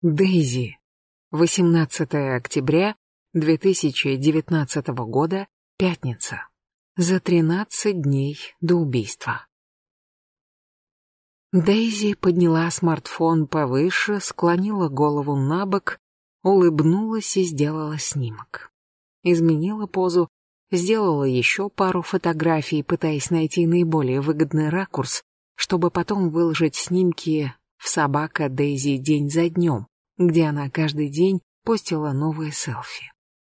Дейзи. 18 октября 2019 года. Пятница. За 13 дней до убийства. Дейзи подняла смартфон повыше, склонила голову на бок, улыбнулась и сделала снимок. Изменила позу, сделала еще пару фотографий, пытаясь найти наиболее выгодный ракурс, чтобы потом выложить снимки в «Собака Дейзи день за днем», где она каждый день постила новые селфи.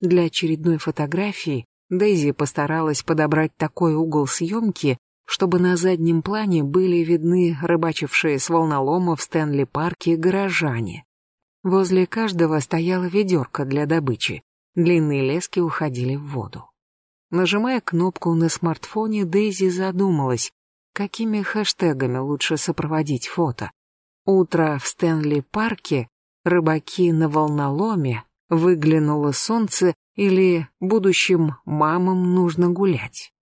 Для очередной фотографии Дейзи постаралась подобрать такой угол съемки, чтобы на заднем плане были видны рыбачившие с волнолома в Стэнли-парке горожане. Возле каждого стояла ведерко для добычи, длинные лески уходили в воду. Нажимая кнопку на смартфоне, Дейзи задумалась, какими хэштегами лучше сопроводить фото. Утро в Стэнли-парке, рыбаки на волноломе, выглянуло солнце или будущим мамам нужно гулять.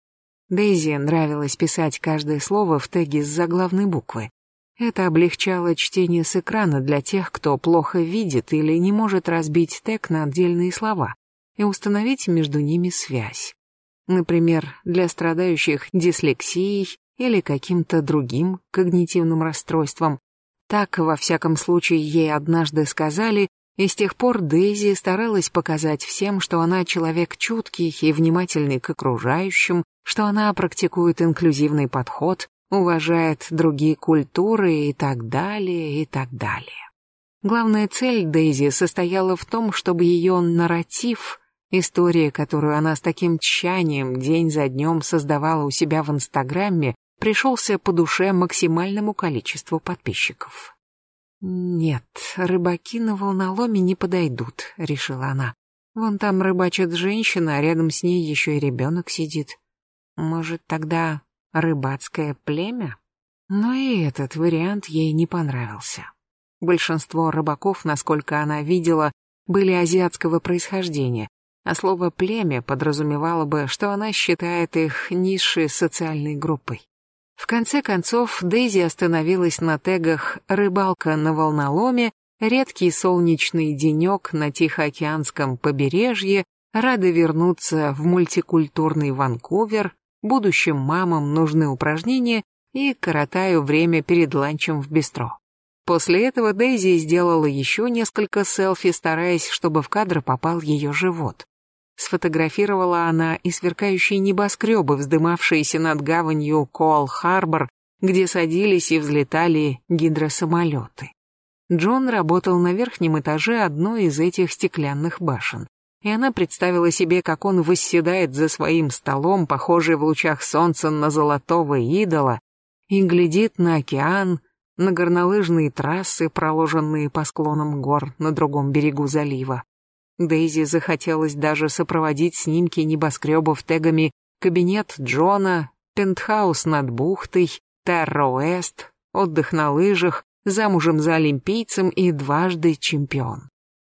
Дейзи нравилось писать каждое слово в теге с заглавной буквы. Это облегчало чтение с экрана для тех, кто плохо видит или не может разбить тег на отдельные слова и установить между ними связь. Например, для страдающих дислексией или каким-то другим когнитивным расстройством, так, во всяком случае, ей однажды сказали, и с тех пор Дейзи старалась показать всем, что она человек чуткий и внимательный к окружающим, что она практикует инклюзивный подход, уважает другие культуры и так далее, и так далее. Главная цель Дейзи состояла в том, чтобы ее нарратив, история, которую она с таким тщанием день за днем создавала у себя в Инстаграме, пришелся по душе максимальному количеству подписчиков. «Нет, рыбаки на волноломе не подойдут», — решила она. «Вон там рыбачит женщина, а рядом с ней еще и ребенок сидит. Может, тогда рыбацкое племя?» Но и этот вариант ей не понравился. Большинство рыбаков, насколько она видела, были азиатского происхождения, а слово «племя» подразумевало бы, что она считает их низшей социальной группой. В конце концов, Дейзи остановилась на тегах «Рыбалка на волноломе», «Редкий солнечный денек на Тихоокеанском побережье», «Рада вернуться в мультикультурный Ванкувер», «Будущим мамам нужны упражнения» и «Коротаю время перед ланчем в бистро». После этого Дейзи сделала еще несколько селфи, стараясь, чтобы в кадр попал ее живот. Сфотографировала она и сверкающие небоскребы, вздымавшиеся над гаванью Коал-Харбор, где садились и взлетали гидросамолеты. Джон работал на верхнем этаже одной из этих стеклянных башен, и она представила себе, как он восседает за своим столом, похожий в лучах солнца на золотого идола, и глядит на океан, на горнолыжные трассы, проложенные по склонам гор на другом берегу залива. Дейзи захотелось даже сопроводить снимки небоскребов тегами «Кабинет Джона», «Пентхаус над бухтой», «Терра-Уэст», «Отдых на лыжах», «Замужем за олимпийцем» и «Дважды чемпион».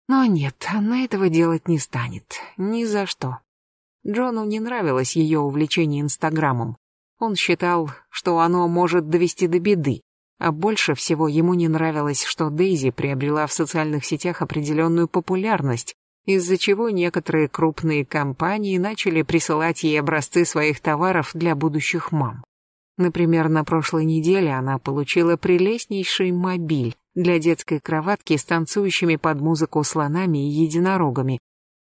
Но нет, она этого делать не станет. Ни за что. Джону не нравилось ее увлечение Инстаграмом. Он считал, что оно может довести до беды. А больше всего ему не нравилось, что Дейзи приобрела в социальных сетях определенную популярность, из-за чего некоторые крупные компании начали присылать ей образцы своих товаров для будущих мам. Например, на прошлой неделе она получила прелестнейший мобиль для детской кроватки с танцующими под музыку слонами и единорогами.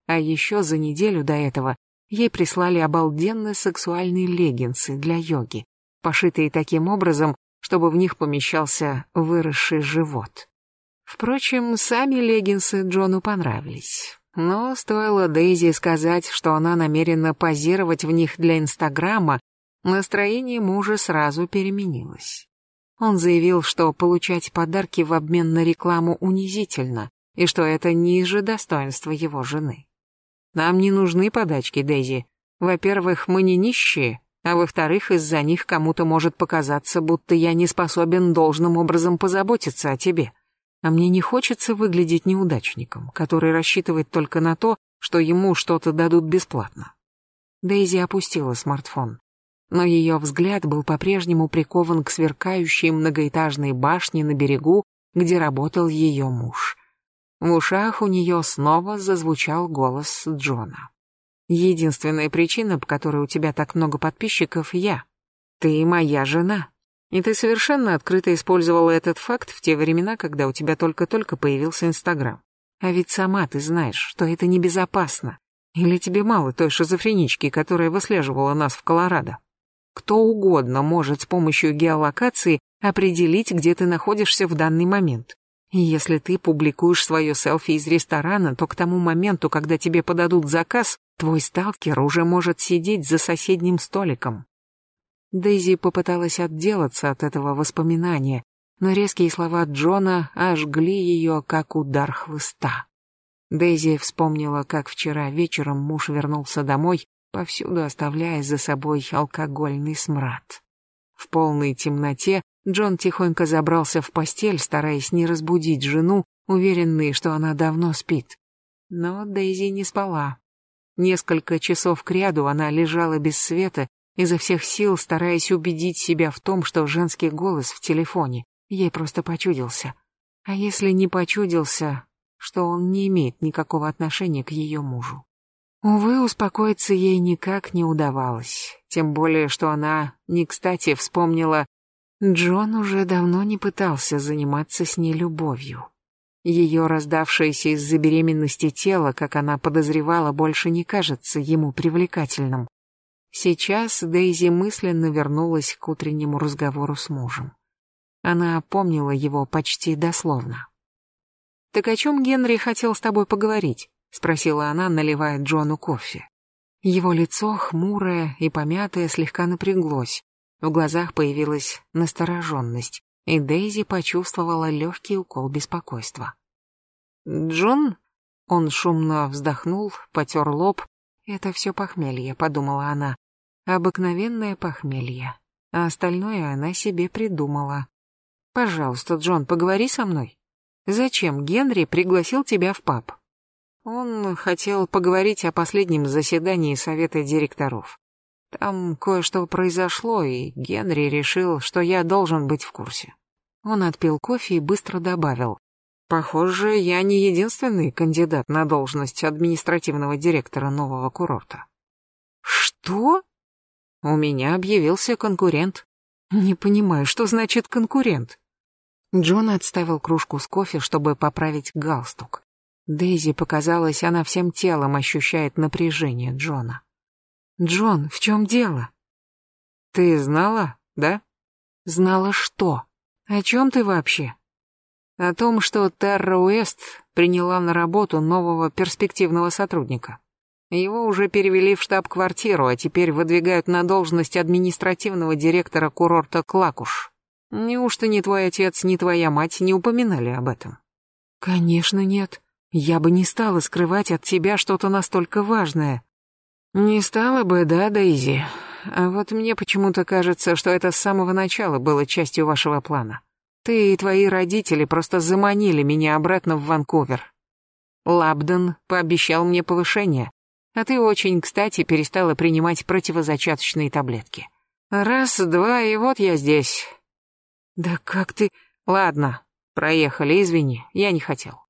А еще за неделю до этого ей прислали обалденные сексуальные леггинсы для йоги, пошитые таким образом, чтобы в них помещался выросший живот. Впрочем, сами леггинсы Джону понравились. Но стоило Дейзи сказать, что она намерена позировать в них для Инстаграма, настроение мужа сразу переменилось. Он заявил, что получать подарки в обмен на рекламу унизительно, и что это ниже достоинства его жены. Нам не нужны подачки, Дейзи. Во-первых, мы не нищие, а во-вторых, из-за них кому-то может показаться, будто я не способен должным образом позаботиться о тебе а мне не хочется выглядеть неудачником, который рассчитывает только на то, что ему что-то дадут бесплатно. Дейзи опустила смартфон, но ее взгляд был по-прежнему прикован к сверкающей многоэтажной башне на берегу, где работал ее муж. В ушах у нее снова зазвучал голос Джона. «Единственная причина, по которой у тебя так много подписчиков, я. Ты моя жена. И ты совершенно открыто использовала этот факт в те времена, когда у тебя только-только появился Инстаграм. А ведь сама ты знаешь, что это небезопасно. Или тебе мало той шизофренички, которая выслеживала нас в Колорадо? Кто угодно может с помощью геолокации определить, где ты находишься в данный момент. И если ты публикуешь свое селфи из ресторана, то к тому моменту, когда тебе подадут заказ, твой сталкер уже может сидеть за соседним столиком. Дейзи попыталась отделаться от этого воспоминания, но резкие слова Джона ожгли ее, как удар хлыста. Дейзи вспомнила, как вчера вечером муж вернулся домой, повсюду оставляя за собой алкогольный смрад. В полной темноте Джон тихонько забрался в постель, стараясь не разбудить жену, уверенный, что она давно спит. Но Дейзи не спала. Несколько часов кряду она лежала без света изо всех сил стараясь убедить себя в том, что женский голос в телефоне ей просто почудился. А если не почудился, что он не имеет никакого отношения к ее мужу. Увы, успокоиться ей никак не удавалось, тем более, что она не кстати вспомнила, Джон уже давно не пытался заниматься с ней любовью. Ее раздавшееся из-за беременности тело, как она подозревала, больше не кажется ему привлекательным. Сейчас Дейзи мысленно вернулась к утреннему разговору с мужем. Она помнила его почти дословно. «Так о чем Генри хотел с тобой поговорить?» — спросила она, наливая Джону кофе. Его лицо, хмурое и помятое, слегка напряглось. В глазах появилась настороженность, и Дейзи почувствовала легкий укол беспокойства. «Джон?» Он шумно вздохнул, потер лоб. «Это все похмелье», — подумала она обыкновенное похмелье, а остальное она себе придумала. Пожалуйста, Джон, поговори со мной. Зачем Генри пригласил тебя в паб? Он хотел поговорить о последнем заседании совета директоров. Там кое-что произошло, и Генри решил, что я должен быть в курсе. Он отпил кофе и быстро добавил. Похоже, я не единственный кандидат на должность административного директора нового курорта. Что? У меня объявился конкурент. Не понимаю, что значит конкурент? Джон отставил кружку с кофе, чтобы поправить галстук. Дейзи показалось, она всем телом ощущает напряжение Джона. «Джон, в чем дело?» «Ты знала, да?» «Знала что? О чем ты вообще?» «О том, что Терра Уэст приняла на работу нового перспективного сотрудника. Его уже перевели в штаб-квартиру, а теперь выдвигают на должность административного директора курорта Клакуш. Неужто ни твой отец, ни твоя мать не упоминали об этом? Конечно, нет. Я бы не стала скрывать от тебя что-то настолько важное. Не стала бы, да, Дейзи? А вот мне почему-то кажется, что это с самого начала было частью вашего плана. Ты и твои родители просто заманили меня обратно в Ванкувер. Лабден пообещал мне повышение, а ты очень кстати перестала принимать противозачаточные таблетки. Раз, два, и вот я здесь. Да как ты... Ладно, проехали, извини, я не хотел.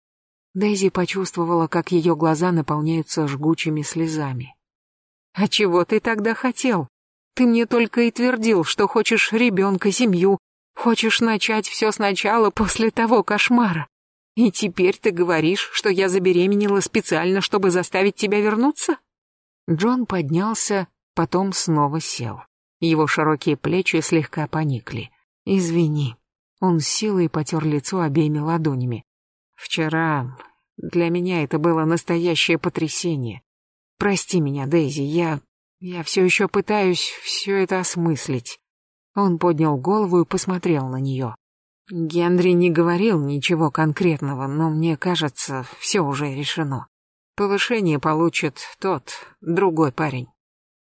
Дейзи почувствовала, как ее глаза наполняются жгучими слезами. «А чего ты тогда хотел? Ты мне только и твердил, что хочешь ребенка, семью, хочешь начать все сначала после того кошмара. И теперь ты говоришь, что я забеременела специально, чтобы заставить тебя вернуться? Джон поднялся, потом снова сел. Его широкие плечи слегка поникли. Извини. Он силой потер лицо обеими ладонями. Вчера для меня это было настоящее потрясение. Прости меня, Дейзи, я... я все еще пытаюсь все это осмыслить. Он поднял голову и посмотрел на нее. Генри не говорил ничего конкретного, но мне кажется, все уже решено. Повышение получит тот, другой парень.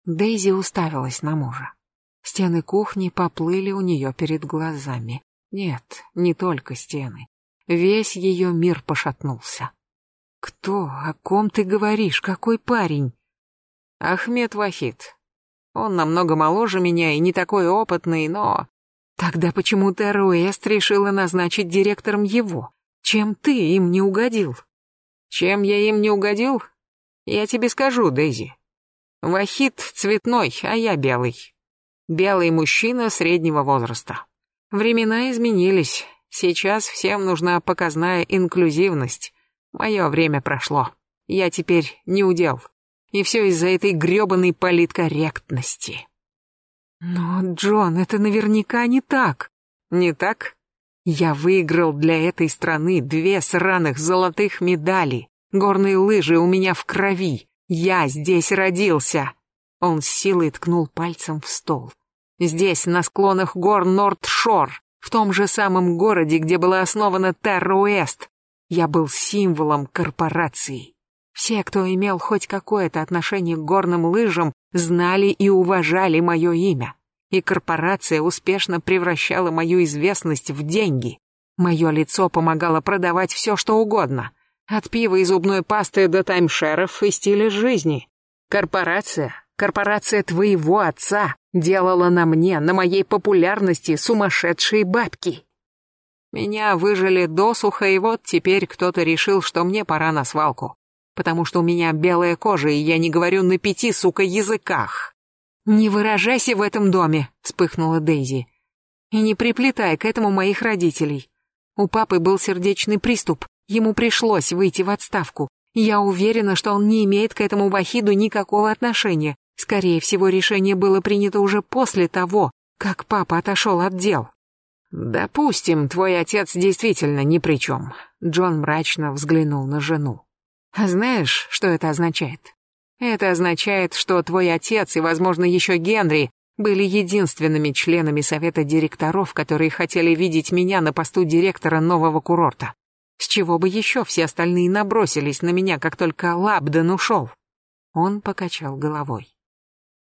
Дейзи уставилась на мужа. Стены кухни поплыли у нее перед глазами. Нет, не только стены. Весь ее мир пошатнулся. «Кто? О ком ты говоришь? Какой парень?» «Ахмед Вахид. Он намного моложе меня и не такой опытный, но Тогда почему Терра Уэст решила назначить директором его? Чем ты им не угодил? Чем я им не угодил? Я тебе скажу, Дейзи. Вахид цветной, а я белый. Белый мужчина среднего возраста. Времена изменились. Сейчас всем нужна показная инклюзивность. Мое время прошло. Я теперь не удел. И все из-за этой гребаной политкорректности. Но, Джон, это наверняка не так. Не так? Я выиграл для этой страны две сраных золотых медали. Горные лыжи у меня в крови. Я здесь родился. Он с силой ткнул пальцем в стол. Здесь, на склонах гор Норд-Шор, в том же самом городе, где была основана Терра-Уэст, я был символом корпорации. Все, кто имел хоть какое-то отношение к горным лыжам, знали и уважали мое имя и корпорация успешно превращала мою известность в деньги. Мое лицо помогало продавать все, что угодно. От пива и зубной пасты до таймшеров и стиля жизни. Корпорация, корпорация твоего отца делала на мне, на моей популярности сумасшедшие бабки. Меня выжили досуха, и вот теперь кто-то решил, что мне пора на свалку. Потому что у меня белая кожа, и я не говорю на пяти, сука, языках. «Не выражайся в этом доме», — вспыхнула Дейзи. «И не приплетай к этому моих родителей. У папы был сердечный приступ, ему пришлось выйти в отставку. Я уверена, что он не имеет к этому Вахиду никакого отношения. Скорее всего, решение было принято уже после того, как папа отошел от дел». «Допустим, твой отец действительно ни при чем», — Джон мрачно взглянул на жену. «А знаешь, что это означает?» Это означает, что твой отец и, возможно, еще Генри были единственными членами совета директоров, которые хотели видеть меня на посту директора нового курорта. С чего бы еще все остальные набросились на меня, как только Лабден ушел? Он покачал головой.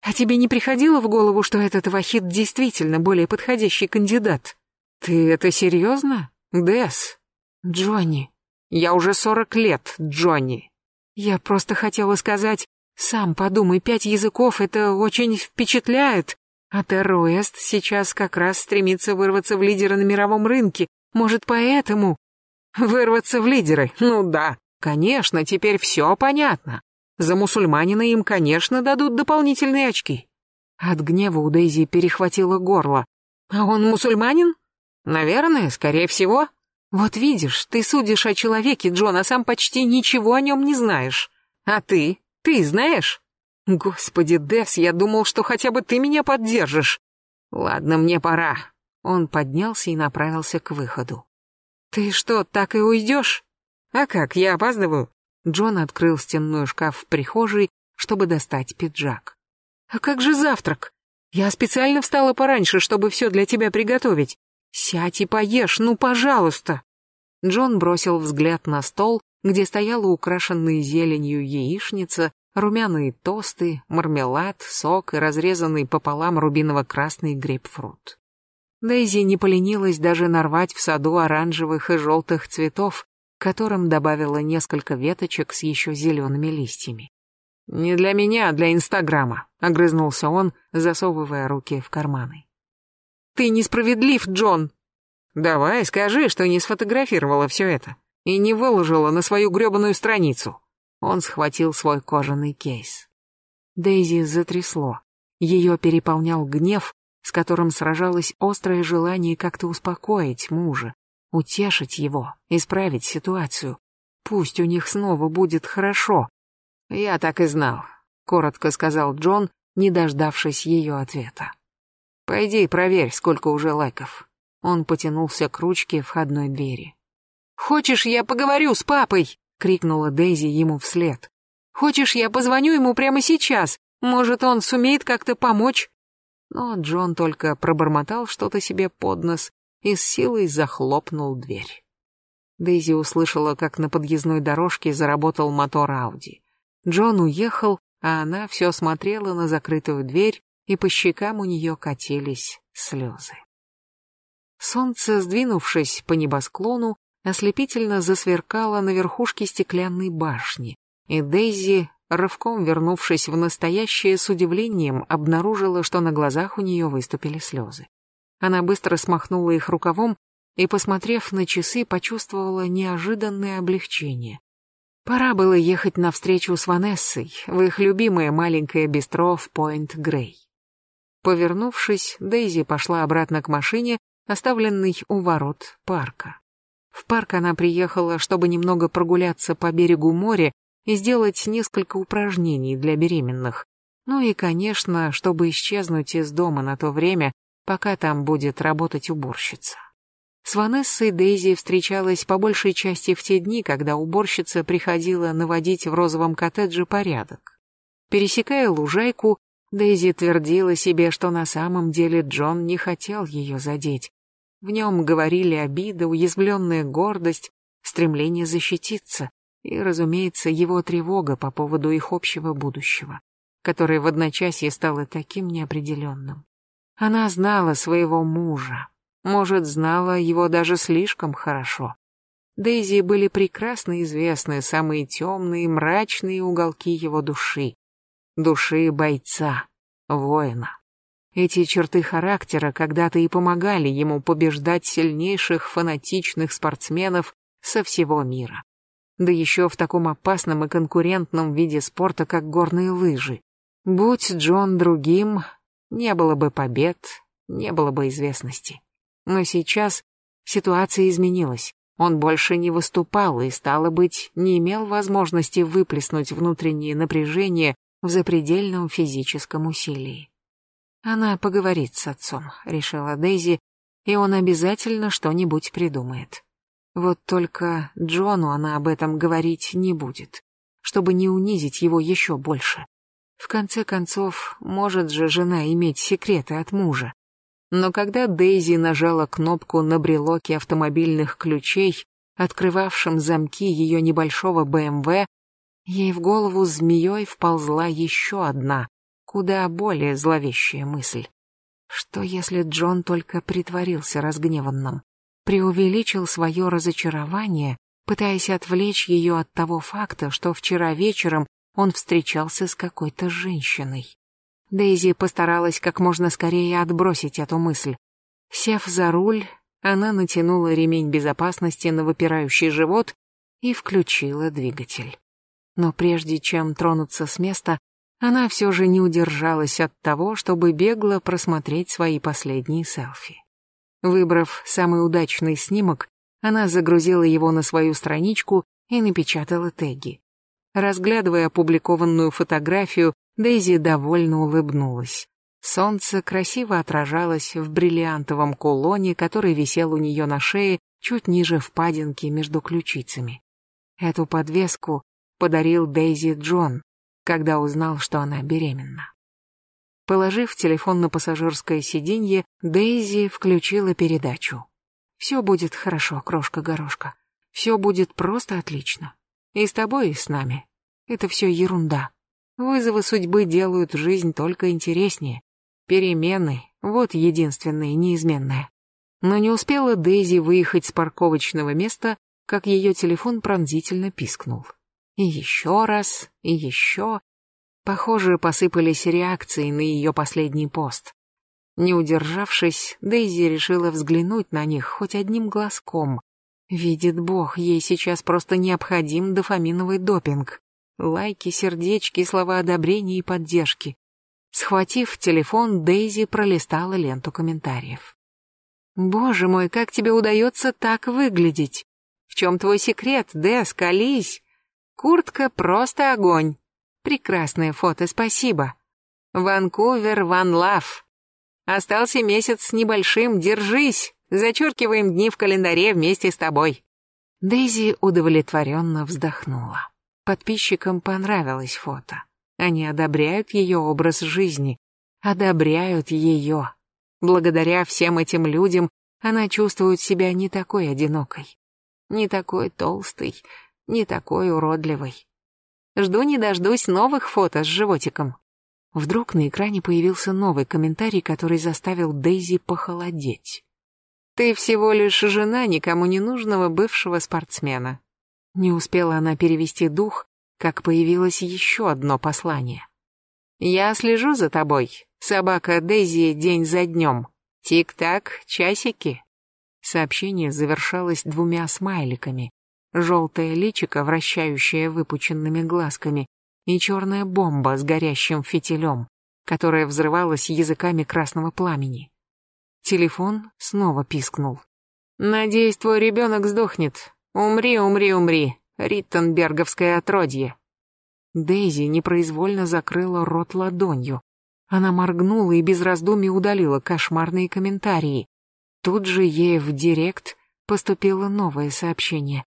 А тебе не приходило в голову, что этот Вахид действительно более подходящий кандидат? Ты это серьезно? Дес? Джонни. Я уже сорок лет, Джонни. Я просто хотела сказать, сам подумай, пять языков — это очень впечатляет. А Терроэст сейчас как раз стремится вырваться в лидеры на мировом рынке. Может, поэтому... Вырваться в лидеры? Ну да, конечно, теперь все понятно. За мусульманина им, конечно, дадут дополнительные очки. От гнева у Дейзи перехватило горло. А он мусульманин? Наверное, скорее всего. Вот видишь, ты судишь о человеке, Джон, а сам почти ничего о нем не знаешь. А ты? Ты знаешь? Господи, Дес, я думал, что хотя бы ты меня поддержишь. Ладно, мне пора. Он поднялся и направился к выходу. Ты что, так и уйдешь? А как, я опаздываю? Джон открыл стенной шкаф в прихожей, чтобы достать пиджак. А как же завтрак? Я специально встала пораньше, чтобы все для тебя приготовить. Сядь и поешь, ну, пожалуйста. Джон бросил взгляд на стол, где стояла украшенная зеленью яичница, румяные тосты, мармелад, сок и разрезанный пополам рубиново-красный грейпфрут. Дейзи не поленилась даже нарвать в саду оранжевых и желтых цветов, которым добавила несколько веточек с еще зелеными листьями. «Не для меня, а для Инстаграма», — огрызнулся он, засовывая руки в карманы. «Ты несправедлив, Джон!» «Давай, скажи, что не сфотографировала все это и не выложила на свою гребаную страницу. Он схватил свой кожаный кейс. Дейзи затрясло. Ее переполнял гнев, с которым сражалось острое желание как-то успокоить мужа, утешить его, исправить ситуацию. Пусть у них снова будет хорошо. Я так и знал, коротко сказал Джон, не дождавшись ее ответа. Пойди проверь, сколько уже лайков. Он потянулся к ручке входной двери. «Хочешь, я поговорю с папой?» — крикнула Дейзи ему вслед. «Хочешь, я позвоню ему прямо сейчас? Может, он сумеет как-то помочь?» Но Джон только пробормотал что-то себе под нос и с силой захлопнул дверь. Дейзи услышала, как на подъездной дорожке заработал мотор Ауди. Джон уехал, а она все смотрела на закрытую дверь, и по щекам у нее катились слезы. Солнце, сдвинувшись по небосклону, ослепительно засверкала на верхушке стеклянной башни, и Дейзи, рывком вернувшись в настоящее, с удивлением обнаружила, что на глазах у нее выступили слезы. Она быстро смахнула их рукавом и, посмотрев на часы, почувствовала неожиданное облегчение. Пора было ехать на встречу с Ванессой в их любимое маленькое бистро в Пойнт-Грей. Повернувшись, Дейзи пошла обратно к машине, оставленной у ворот парка. В парк она приехала, чтобы немного прогуляться по берегу моря и сделать несколько упражнений для беременных. Ну и, конечно, чтобы исчезнуть из дома на то время, пока там будет работать уборщица. С Ванессой Дейзи встречалась по большей части в те дни, когда уборщица приходила наводить в розовом коттедже порядок. Пересекая лужайку, Дейзи твердила себе, что на самом деле Джон не хотел ее задеть. В нем говорили обида, уязвленная гордость, стремление защититься и, разумеется, его тревога по поводу их общего будущего, которое в одночасье стало таким неопределенным. Она знала своего мужа, может, знала его даже слишком хорошо. Дейзи были прекрасно известны самые темные, мрачные уголки его души. Души бойца, воина. Эти черты характера когда-то и помогали ему побеждать сильнейших фанатичных спортсменов со всего мира. Да еще в таком опасном и конкурентном виде спорта, как горные лыжи. Будь Джон другим, не было бы побед, не было бы известности. Но сейчас ситуация изменилась. Он больше не выступал и, стало быть, не имел возможности выплеснуть внутреннее напряжение в запредельном физическом усилии. Она поговорит с отцом, решила Дейзи, и он обязательно что-нибудь придумает. Вот только Джону она об этом говорить не будет, чтобы не унизить его еще больше. В конце концов, может же жена иметь секреты от мужа. Но когда Дейзи нажала кнопку на брелоке автомобильных ключей, открывавшем замки ее небольшого БМВ, ей в голову змеей вползла еще одна, куда более зловещая мысль. Что если Джон только притворился разгневанным, преувеличил свое разочарование, пытаясь отвлечь ее от того факта, что вчера вечером он встречался с какой-то женщиной? Дейзи постаралась как можно скорее отбросить эту мысль. Сев за руль, она натянула ремень безопасности на выпирающий живот и включила двигатель. Но прежде чем тронуться с места, она все же не удержалась от того, чтобы бегло просмотреть свои последние селфи. Выбрав самый удачный снимок, она загрузила его на свою страничку и напечатала теги. Разглядывая опубликованную фотографию, Дейзи довольно улыбнулась. Солнце красиво отражалось в бриллиантовом кулоне, который висел у нее на шее чуть ниже впадинки между ключицами. Эту подвеску подарил Дейзи Джон, когда узнал, что она беременна. Положив телефон на пассажирское сиденье, Дейзи включила передачу. «Все будет хорошо, крошка-горошка. Все будет просто отлично. И с тобой, и с нами. Это все ерунда. Вызовы судьбы делают жизнь только интереснее. Перемены — вот единственное неизменное. Но не успела Дейзи выехать с парковочного места, как ее телефон пронзительно пискнул. И еще раз, и еще. Похоже, посыпались реакции на ее последний пост. Не удержавшись, Дейзи решила взглянуть на них хоть одним глазком. Видит Бог, ей сейчас просто необходим дофаминовый допинг. Лайки, сердечки, слова одобрения и поддержки. Схватив телефон, Дейзи пролистала ленту комментариев. «Боже мой, как тебе удается так выглядеть? В чем твой секрет, Дэс, колись? Куртка просто огонь. Прекрасное фото, спасибо. Ванкувер, ван лав. Остался месяц с небольшим, держись. Зачеркиваем дни в календаре вместе с тобой». Дейзи удовлетворенно вздохнула. Подписчикам понравилось фото. Они одобряют ее образ жизни, одобряют ее. Благодаря всем этим людям она чувствует себя не такой одинокой, не такой толстой, не такой уродливой. Жду не дождусь новых фото с животиком. Вдруг на экране появился новый комментарий, который заставил Дейзи похолодеть. «Ты всего лишь жена никому не нужного бывшего спортсмена. Не успела она перевести дух, как появилось еще одно послание. «Я слежу за тобой, собака Дейзи день за днем. Тик-так, часики». Сообщение завершалось двумя смайликами. Желтое личико, вращающее выпученными глазками, и черная бомба с горящим фитилем, которая взрывалась языками красного пламени. Телефон снова пискнул. «Надеюсь, твой ребенок сдохнет. Умри, умри, умри. Риттенберговское отродье». Дейзи непроизвольно закрыла рот ладонью. Она моргнула и без раздумий удалила кошмарные комментарии. Тут же ей в директ поступило новое сообщение.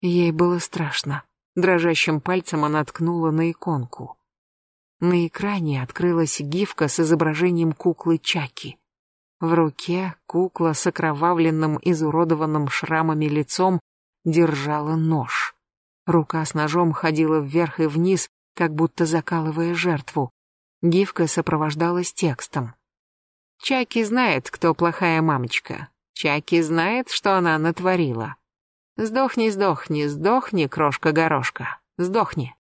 Ей было страшно. Дрожащим пальцем она ткнула на иконку. На экране открылась гифка с изображением куклы Чаки. В руке кукла с окровавленным, изуродованным шрамами лицом держала нож. Рука с ножом ходила вверх и вниз, как будто закалывая жертву. Гифка сопровождалась текстом. «Чаки знает, кто плохая мамочка. Чаки знает, что она натворила. Сдохни, сдохни, сдохни, крошка-горошка, сдохни».